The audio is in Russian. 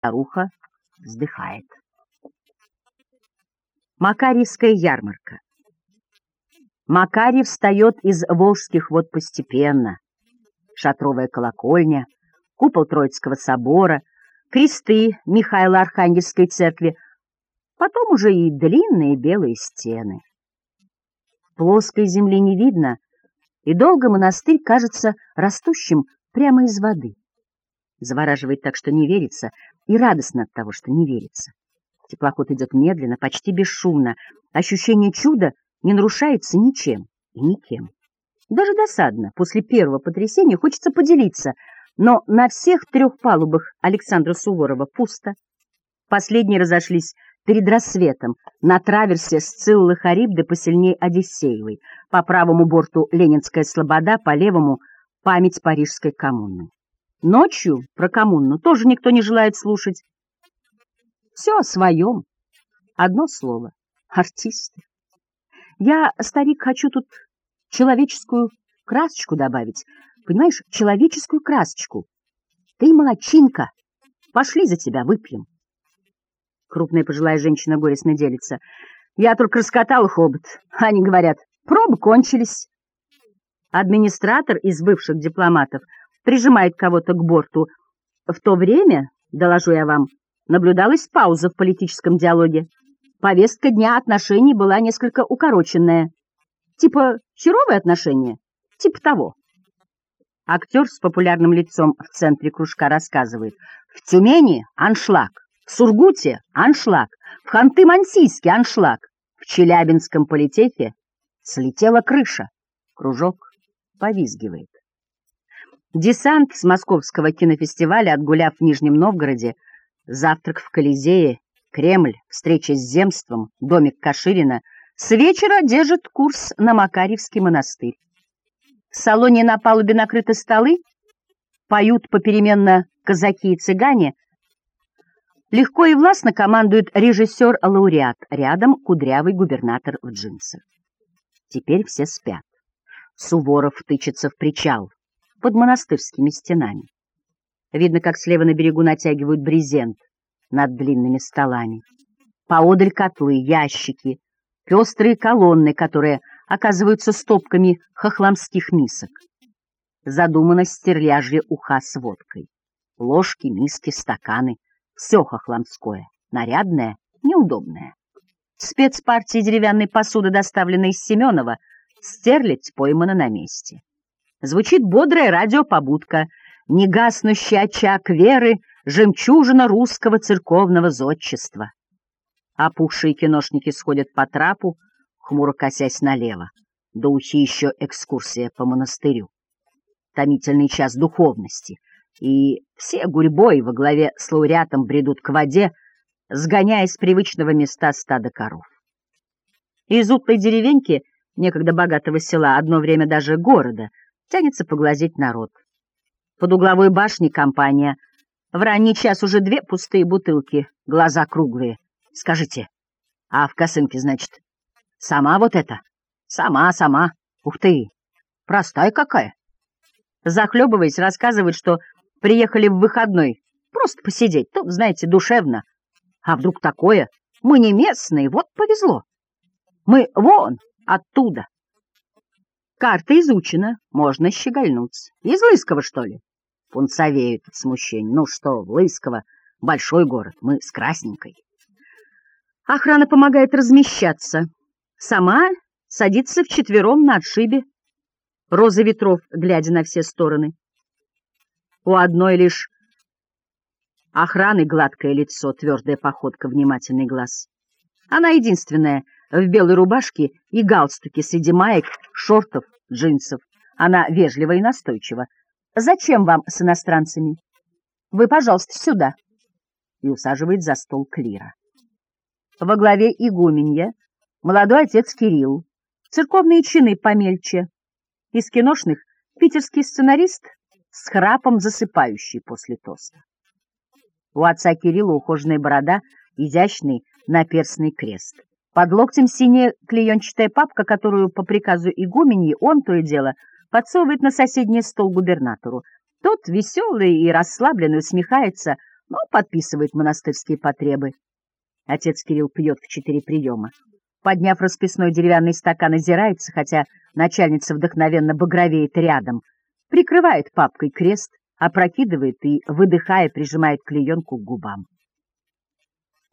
Старуха вздыхает. Макарьевская ярмарка. Макарий встает из волжских вод постепенно. Шатровая колокольня, купол Троицкого собора, кресты Михаила Архангельской церкви, потом уже и длинные белые стены. Плоской земли не видно, и долго монастырь кажется растущим прямо из воды. Завораживает так, что не верится, и радостно от того, что не верится. Теплоход идет медленно, почти бесшумно. Ощущение чуда не нарушается ничем и никем. Даже досадно, после первого потрясения хочется поделиться, но на всех трех палубах Александра Суворова пусто. Последние разошлись перед рассветом на траверсе Сциллы Харибды посильней Одиссеевой, по правому борту Ленинская Слобода, по левому — память Парижской коммуны. Ночью про коммуну тоже никто не желает слушать. Все о своем. Одно слово — артисты. Я, старик, хочу тут человеческую красочку добавить. Понимаешь, человеческую красочку. Ты молодчинка. Пошли за тебя, выпьем. Крупная пожилая женщина горестно делится. Я только раскатал хобот. Они говорят, пробы кончились. Администратор из бывших дипломатов прижимает кого-то к борту. В то время, доложу я вам, наблюдалась пауза в политическом диалоге. Повестка дня отношений была несколько укороченная. Типа херовые отношения? Типа того. Актер с популярным лицом в центре кружка рассказывает. В Тюмени аншлаг, в Сургуте аншлаг, в Ханты-Мансийске аншлаг, в Челябинском политехе слетела крыша. Кружок повизгивает. Десант с московского кинофестиваля, отгуляв в Нижнем Новгороде, завтрак в Колизее Кремль, встреча с земством, домик Каширина, с вечера держит курс на Макарьевский монастырь. В салоне на палубе накрыты столы, поют попеременно казаки и цыгане. Легко и властно командует режиссер-лауреат, рядом кудрявый губернатор в джинсах. Теперь все спят. Суворов тычется в причал под монастырскими стенами. Видно, как слева на берегу натягивают брезент над длинными столами. Поодаль котлы, ящики, пестрые колонны, которые оказываются стопками хохламских мисок. Задумано стерляжье уха с водкой. Ложки, миски, стаканы — все хохламское, нарядное, неудобное. Спецпартии деревянной посуды, доставленной из Семенова, стерлядь поймана на месте. Звучит бодрая радиопобудка, негаснущий очаг веры жемчужина русского церковного зодчества. Опухшие киношники сходят по трапу, хмуро косясь налево. До ухи еще экскурсия по монастырю. Томительный час духовности. И все гурьбой во главе с лауреатом бредут к воде, сгоняя с привычного места стада коров. Из утлой деревеньки, некогда богатого села, одно время даже города, тянется поглазеть народ. Под угловой башней компания — в ранний час уже две пустые бутылки, глаза круглые. Скажите, а в косынке, значит, сама вот это? Сама, сама. Ух ты, простая какая. Захлебываясь, рассказывает, что приехали в выходной. Просто посидеть, тут, знаете, душевно. А вдруг такое? Мы не местные, вот повезло. Мы вон, оттуда. Карта изучена, можно щегольнуться. Из Лыскова, что ли? Пунцовеют от смущения. Ну что, Лысково, большой город, мы с Красненькой. Охрана помогает размещаться. Сама садится вчетвером на отшибе. Роза ветров, глядя на все стороны. У одной лишь охраны гладкое лицо, твердая походка, внимательный глаз. Она единственная в белой рубашке и галстуке среди маек, шортов, джинсов. Она вежлива и настойчива. Зачем вам с иностранцами? Вы, пожалуйста, сюда. И усаживает за стол Клира. Во главе игуменья молодой отец Кирилл, церковные чины помельче. Из киношных питерский сценарист с храпом засыпающий после тоста. У отца Кирилла ухоженная борода, изящный наперстный крест. Под локтем синяя клеенчатая папка, которую по приказу игуменьи он, то и дело, подсовывает на соседний стол губернатору. Тот, веселый и расслабленный, усмехается, но подписывает монастырские потребы. Отец Кирилл пьет в четыре приема. Подняв расписной деревянный стакан, озирается, хотя начальница вдохновенно багровеет рядом, прикрывает папкой крест, опрокидывает и, выдыхая, прижимает клеенку к губам.